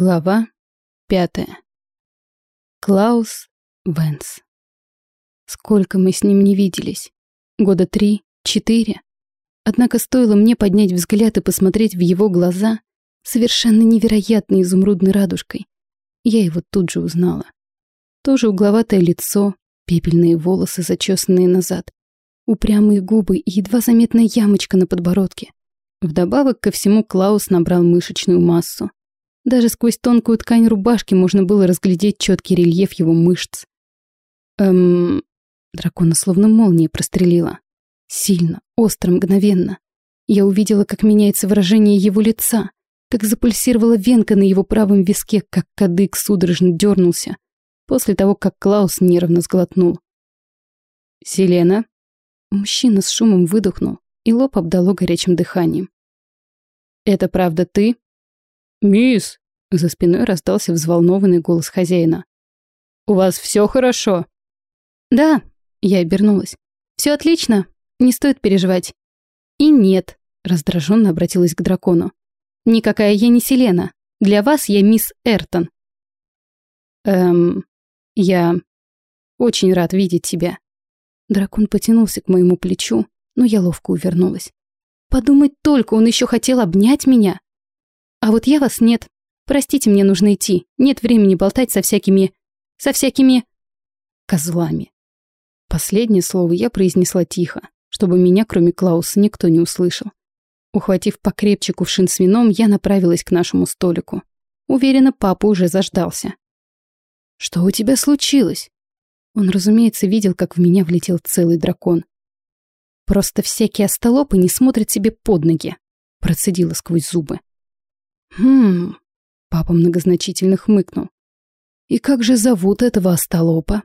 Глава пятая. Клаус Венс. Сколько мы с ним не виделись? Года три, четыре. Однако стоило мне поднять взгляд и посмотреть в его глаза, совершенно невероятной изумрудной радужкой. Я его тут же узнала. Тоже угловатое лицо, пепельные волосы, зачесанные назад, упрямые губы и едва заметная ямочка на подбородке. Вдобавок ко всему Клаус набрал мышечную массу. Даже сквозь тонкую ткань рубашки можно было разглядеть четкий рельеф его мышц. Эм... Дракона словно молния прострелила. Сильно, остро, мгновенно. Я увидела, как меняется выражение его лица, как запульсировала венка на его правом виске, как кадык судорожно дернулся, после того, как Клаус нервно сглотнул. «Селена?» Мужчина с шумом выдохнул, и лоб обдало горячим дыханием. «Это правда ты?» «Мисс!» — за спиной раздался взволнованный голос хозяина. «У вас все хорошо?» «Да», — я обернулась. Все отлично, не стоит переживать». «И нет», — раздраженно обратилась к дракону. «Никакая я не Селена. Для вас я мисс Эртон». «Эм, я очень рад видеть тебя». Дракон потянулся к моему плечу, но я ловко увернулась. Подумать только, он еще хотел обнять меня. А вот я вас нет. Простите, мне нужно идти. Нет времени болтать со всякими... со всякими... козлами. Последнее слово я произнесла тихо, чтобы меня, кроме Клауса, никто не услышал. Ухватив покрепче кувшин с вином, я направилась к нашему столику. Уверена, папа уже заждался. «Что у тебя случилось?» Он, разумеется, видел, как в меня влетел целый дракон. «Просто всякие остолопы не смотрят себе под ноги», процедила сквозь зубы. «Хм...» — папа многозначительно хмыкнул. «И как же зовут этого остолопа?»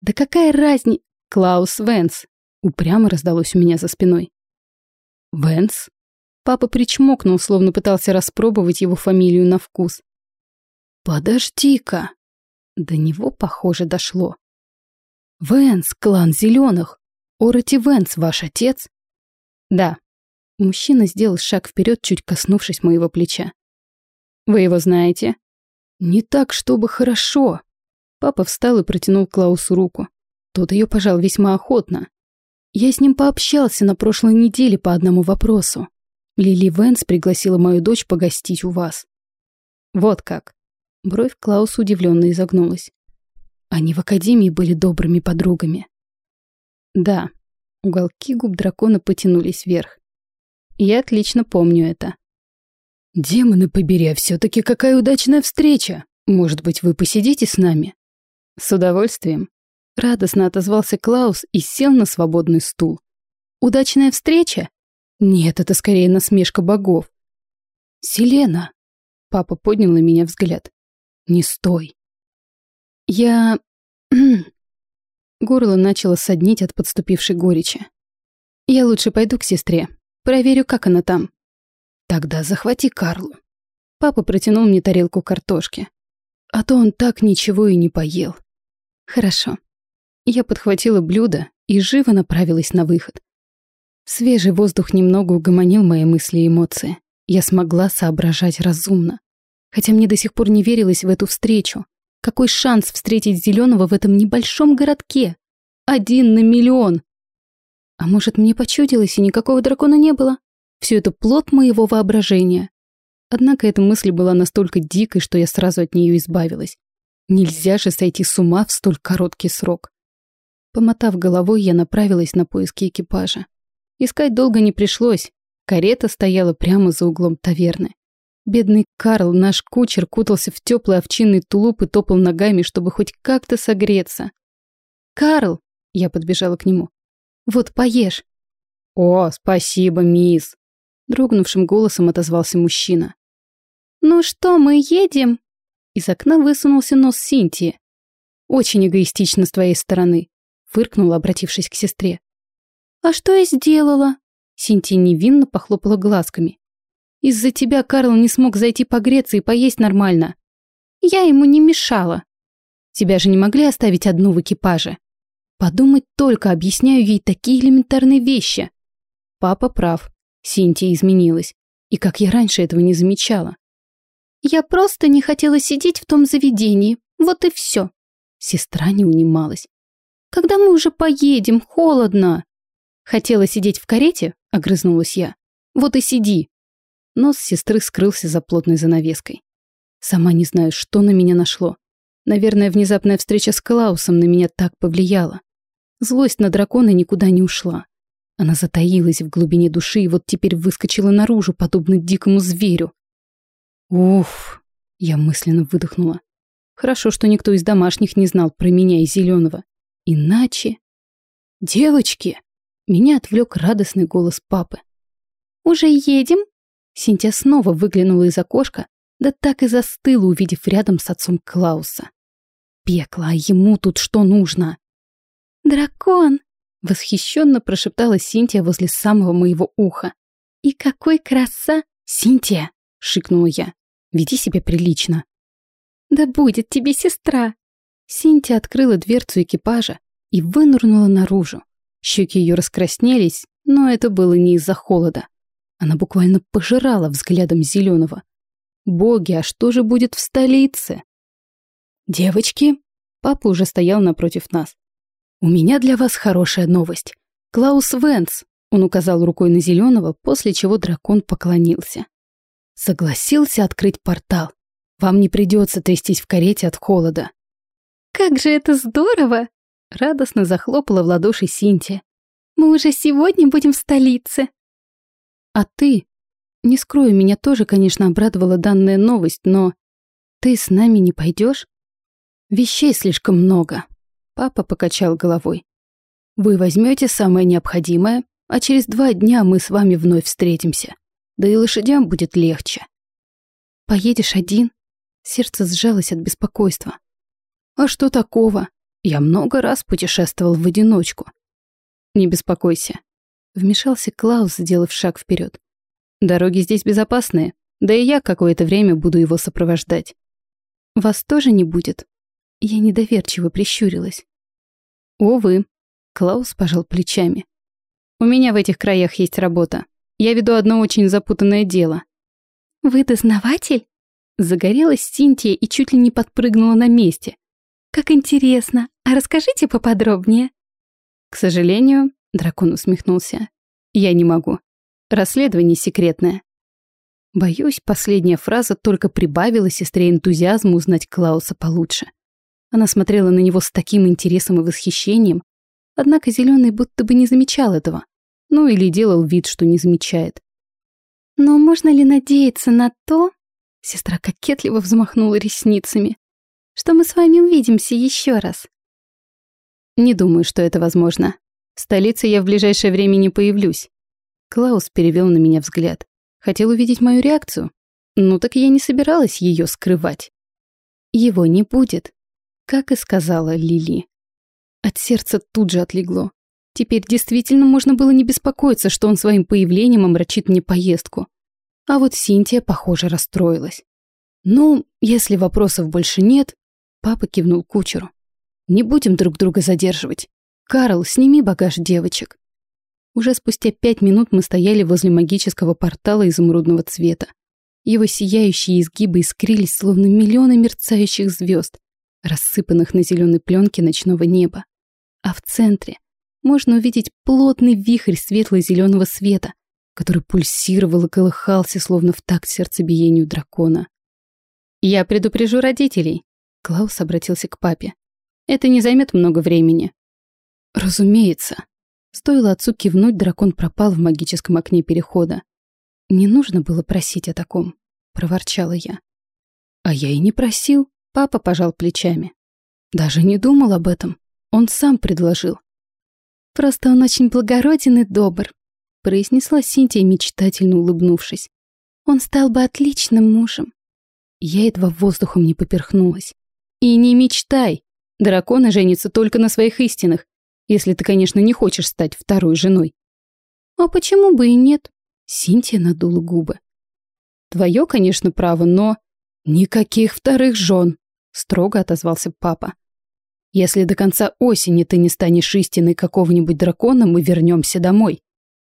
«Да какая разница?» «Клаус Венс!» — упрямо раздалось у меня за спиной. «Венс?» Папа причмокнул, словно пытался распробовать его фамилию на вкус. «Подожди-ка!» До него, похоже, дошло. «Венс, клан зеленых! Ороти Венс, ваш отец?» «Да», Мужчина сделал шаг вперед, чуть коснувшись моего плеча. «Вы его знаете?» «Не так, чтобы хорошо». Папа встал и протянул Клаусу руку. Тот ее пожал весьма охотно. Я с ним пообщался на прошлой неделе по одному вопросу. Лили Венс пригласила мою дочь погостить у вас. Вот как. Бровь Клауса удивленно изогнулась. Они в академии были добрыми подругами. Да. Уголки губ дракона потянулись вверх. Я отлично помню это. «Демоны побери, а все-таки какая удачная встреча! Может быть, вы посидите с нами?» «С удовольствием». Радостно отозвался Клаус и сел на свободный стул. «Удачная встреча?» «Нет, это скорее насмешка богов». «Селена!» Папа поднял на меня взгляд. «Не стой!» «Я...» Горло начало соднить от подступившей горечи. «Я лучше пойду к сестре. Проверю, как она там. Тогда захвати Карлу. Папа протянул мне тарелку картошки. А то он так ничего и не поел. Хорошо. Я подхватила блюдо и живо направилась на выход. Свежий воздух немного угомонил мои мысли и эмоции. Я смогла соображать разумно. Хотя мне до сих пор не верилось в эту встречу. Какой шанс встретить Зеленого в этом небольшом городке? Один на миллион. А может, мне почудилось, и никакого дракона не было? Все это плод моего воображения. Однако эта мысль была настолько дикой, что я сразу от нее избавилась. Нельзя же сойти с ума в столь короткий срок. Помотав головой, я направилась на поиски экипажа. Искать долго не пришлось. Карета стояла прямо за углом таверны. Бедный Карл, наш кучер, кутался в теплый овчинный тулуп и топал ногами, чтобы хоть как-то согреться. «Карл!» — я подбежала к нему. Вот поешь». «О, спасибо, мисс!» Дрогнувшим голосом отозвался мужчина. «Ну что, мы едем?» Из окна высунулся нос Синтии. «Очень эгоистично с твоей стороны», фыркнула, обратившись к сестре. «А что я сделала?» Синтия невинно похлопала глазками. «Из-за тебя Карл не смог зайти погреться и поесть нормально. Я ему не мешала. Тебя же не могли оставить одну в экипаже?» Подумать только, объясняю ей такие элементарные вещи. Папа прав. Синтия изменилась. И как я раньше этого не замечала. Я просто не хотела сидеть в том заведении. Вот и все. Сестра не унималась. Когда мы уже поедем? Холодно. Хотела сидеть в карете? Огрызнулась я. Вот и сиди. Нос сестры скрылся за плотной занавеской. Сама не знаю, что на меня нашло. Наверное, внезапная встреча с Клаусом на меня так повлияла. Злость на дракона никуда не ушла. Она затаилась в глубине души и вот теперь выскочила наружу, подобно дикому зверю. Уф, я мысленно выдохнула. Хорошо, что никто из домашних не знал про меня и Зеленого. Иначе... Девочки! Меня отвлек радостный голос папы. «Уже едем?» Синтия снова выглянула из окошка, да так и застыла, увидев рядом с отцом Клауса. Пекло, а ему тут что нужно? «Дракон!» — восхищенно прошептала Синтия возле самого моего уха. «И какой краса!» «Синтия!» — шикнула я. «Веди себя прилично!» «Да будет тебе сестра!» Синтия открыла дверцу экипажа и вынырнула наружу. Щеки ее раскраснелись, но это было не из-за холода. Она буквально пожирала взглядом зеленого. Боги, а что же будет в столице? Девочки, папа уже стоял напротив нас. У меня для вас хорошая новость. Клаус Венс, он указал рукой на зеленого, после чего дракон поклонился. Согласился открыть портал. Вам не придется трястись в карете от холода. Как же это здорово! Радостно захлопала в ладоши Синтия. Мы уже сегодня будем в столице. А ты? Не скрою, меня тоже, конечно, обрадовала данная новость, но... Ты с нами не пойдешь? Вещей слишком много. Папа покачал головой. Вы возьмете самое необходимое, а через два дня мы с вами вновь встретимся. Да и лошадям будет легче. Поедешь один? Сердце сжалось от беспокойства. А что такого? Я много раз путешествовал в одиночку. Не беспокойся. Вмешался Клаус, сделав шаг вперед. Дороги здесь безопасные, да и я какое-то время буду его сопровождать. Вас тоже не будет? Я недоверчиво прищурилась. Увы. Клаус пожал плечами. У меня в этих краях есть работа. Я веду одно очень запутанное дело. Вы дознаватель? Загорелась Синтия и чуть ли не подпрыгнула на месте. Как интересно. А расскажите поподробнее. К сожалению, дракон усмехнулся. Я не могу. Расследование секретное. Боюсь, последняя фраза только прибавила сестре энтузиазма узнать Клауса получше. Она смотрела на него с таким интересом и восхищением, однако Зеленый будто бы не замечал этого. Ну или делал вид, что не замечает. «Но можно ли надеяться на то...» Сестра кокетливо взмахнула ресницами что мы с вами увидимся еще раз. Не думаю, что это возможно. В столице я в ближайшее время не появлюсь. Клаус перевел на меня взгляд. Хотел увидеть мою реакцию. Ну так я не собиралась ее скрывать. Его не будет, как и сказала Лили. От сердца тут же отлегло. Теперь действительно можно было не беспокоиться, что он своим появлением омрачит мне поездку. А вот Синтия, похоже, расстроилась. Ну, если вопросов больше нет, Папа кивнул кучеру. «Не будем друг друга задерживать. Карл, сними багаж девочек». Уже спустя пять минут мы стояли возле магического портала изумрудного цвета. Его сияющие изгибы искрились, словно миллионы мерцающих звезд, рассыпанных на зеленой пленке ночного неба. А в центре можно увидеть плотный вихрь светло-зеленого света, который пульсировал и колыхался, словно в такт сердцебиению дракона. «Я предупрежу родителей», Клаус обратился к папе. «Это не займет много времени». «Разумеется». Стоило отцу кивнуть, дракон пропал в магическом окне перехода. «Не нужно было просить о таком», — проворчала я. «А я и не просил», — папа пожал плечами. «Даже не думал об этом. Он сам предложил». «Просто он очень благороден и добр», — произнесла Синтия, мечтательно улыбнувшись. «Он стал бы отличным мужем». Я едва воздухом не поперхнулась. И не мечтай. Драконы женятся только на своих истинах, если ты, конечно, не хочешь стать второй женой. А почему бы и нет? Синтия надула губы. Твое, конечно, право, но... Никаких вторых жен, строго отозвался папа. Если до конца осени ты не станешь истиной какого-нибудь дракона, мы вернемся домой.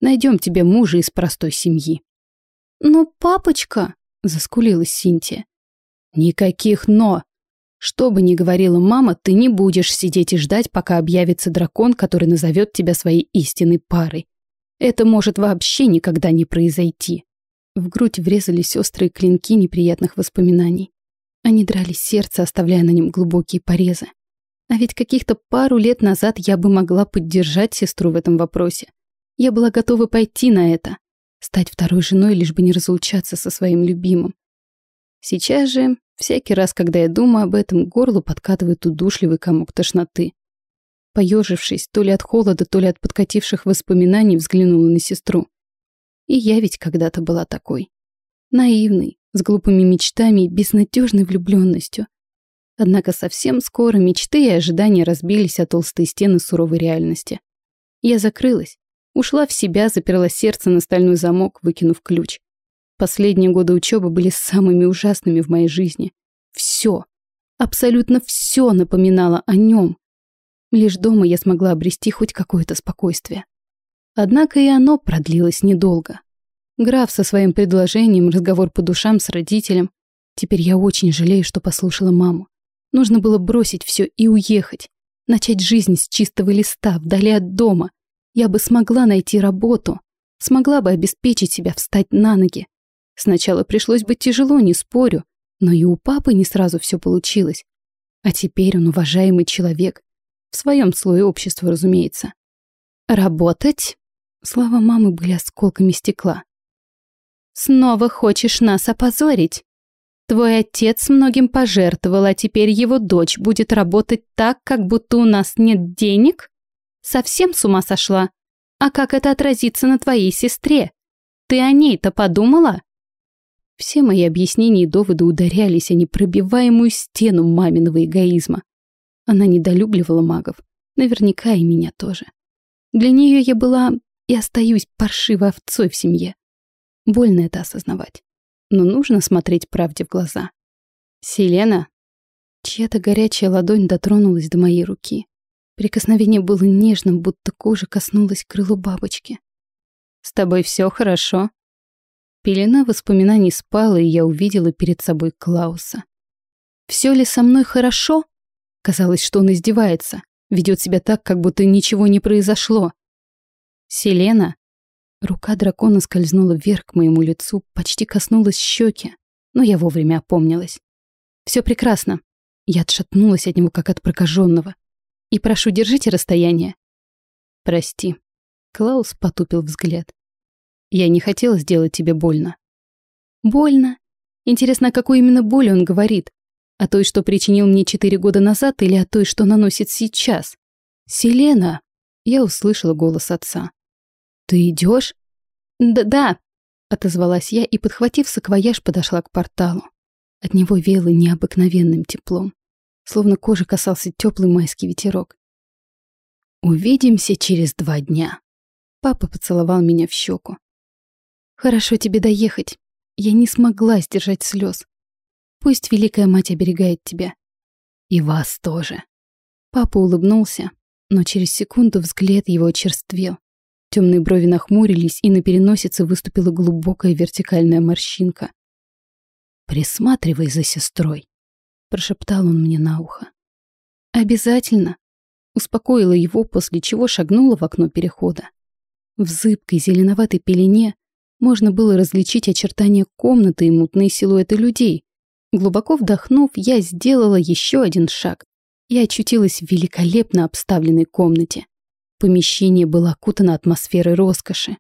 Найдем тебе мужа из простой семьи. Но папочка, заскулилась Синтия, Никаких «но». Что бы ни говорила мама, ты не будешь сидеть и ждать, пока объявится дракон, который назовет тебя своей истинной парой. Это может вообще никогда не произойти. В грудь врезались острые клинки неприятных воспоминаний. Они драли сердце, оставляя на нем глубокие порезы. А ведь каких-то пару лет назад я бы могла поддержать сестру в этом вопросе. Я была готова пойти на это, стать второй женой, лишь бы не разлучаться со своим любимым. Сейчас же, всякий раз, когда я думаю об этом, горло подкатывает удушливый комок тошноты. Поежившись, то ли от холода, то ли от подкативших воспоминаний, взглянула на сестру. И я ведь когда-то была такой. Наивной, с глупыми мечтами и безнадежной влюбленностью. Однако совсем скоро мечты и ожидания разбились о толстые стены суровой реальности. Я закрылась, ушла в себя, заперла сердце на стальной замок, выкинув ключ. Последние годы учебы были самыми ужасными в моей жизни. Все, абсолютно все напоминало о нем. Лишь дома я смогла обрести хоть какое-то спокойствие. Однако и оно продлилось недолго. Граф со своим предложением, разговор по душам с родителем. Теперь я очень жалею, что послушала маму. Нужно было бросить все и уехать. Начать жизнь с чистого листа, вдали от дома. Я бы смогла найти работу. Смогла бы обеспечить себя, встать на ноги. Сначала пришлось бы тяжело, не спорю. Но и у папы не сразу все получилось. А теперь он уважаемый человек. В своем слое общества, разумеется. Работать? Слова мамы были осколками стекла. Снова хочешь нас опозорить? Твой отец многим пожертвовал, а теперь его дочь будет работать так, как будто у нас нет денег? Совсем с ума сошла? А как это отразится на твоей сестре? Ты о ней-то подумала? Все мои объяснения и доводы ударялись о непробиваемую стену маминого эгоизма. Она недолюбливала магов. Наверняка и меня тоже. Для нее я была и остаюсь паршивой овцой в семье. Больно это осознавать но нужно смотреть правде в глаза. «Селена?» Чья-то горячая ладонь дотронулась до моей руки. Прикосновение было нежным, будто кожа коснулась крылу бабочки. «С тобой все хорошо?» Пелена воспоминаний спала, и я увидела перед собой Клауса. «Все ли со мной хорошо?» Казалось, что он издевается, ведет себя так, как будто ничего не произошло. «Селена?» Рука дракона скользнула вверх к моему лицу, почти коснулась щеки, но я вовремя опомнилась. Все прекрасно. Я отшатнулась от него, как от прокаженного. И прошу, держите расстояние. Прости. Клаус потупил взгляд. Я не хотел сделать тебе больно. Больно? Интересно, о какой именно боли он говорит? О той, что причинил мне четыре года назад, или о той, что наносит сейчас? Селена! Я услышала голос отца. «Ты идешь?» «Да-да», — отозвалась я и, подхватив саквояж, подошла к порталу. От него веяло необыкновенным теплом, словно кожи касался теплый майский ветерок. «Увидимся через два дня». Папа поцеловал меня в щеку. «Хорошо тебе доехать. Я не смогла сдержать слез. Пусть Великая Мать оберегает тебя. И вас тоже». Папа улыбнулся, но через секунду взгляд его очерствел. Темные брови нахмурились, и на переносице выступила глубокая вертикальная морщинка. «Присматривай за сестрой», — прошептал он мне на ухо. «Обязательно», — успокоила его, после чего шагнула в окно перехода. В зыбкой зеленоватой пелене можно было различить очертания комнаты и мутные силуэты людей. Глубоко вдохнув, я сделала еще один шаг и очутилась в великолепно обставленной комнате. Помещение было окутано атмосферой роскоши.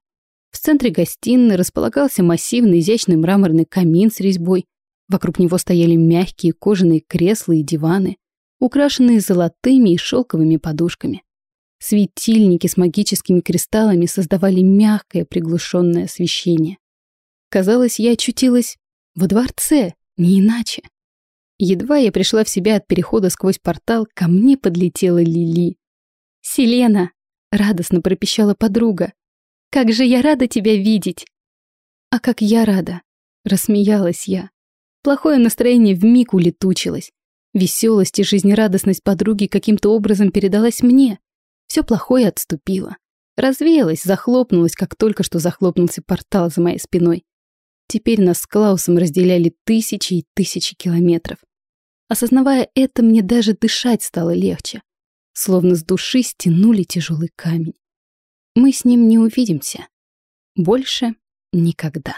В центре гостиной располагался массивный изящный мраморный камин с резьбой. Вокруг него стояли мягкие кожаные кресла и диваны, украшенные золотыми и шелковыми подушками. Светильники с магическими кристаллами создавали мягкое приглушенное освещение. Казалось, я очутилась во дворце, не иначе. Едва я пришла в себя от перехода сквозь портал, ко мне подлетела Лили. «Селена!» Радостно пропищала подруга. «Как же я рада тебя видеть!» «А как я рада!» Рассмеялась я. Плохое настроение вмиг улетучилось. Веселость и жизнерадостность подруги каким-то образом передалась мне. Все плохое отступило. Развеялось, захлопнулось, как только что захлопнулся портал за моей спиной. теперь нас с Клаусом разделяли тысячи и тысячи километров. Осознавая это, мне даже дышать стало легче. Словно с души стянули тяжелый камень. Мы с ним не увидимся. Больше никогда.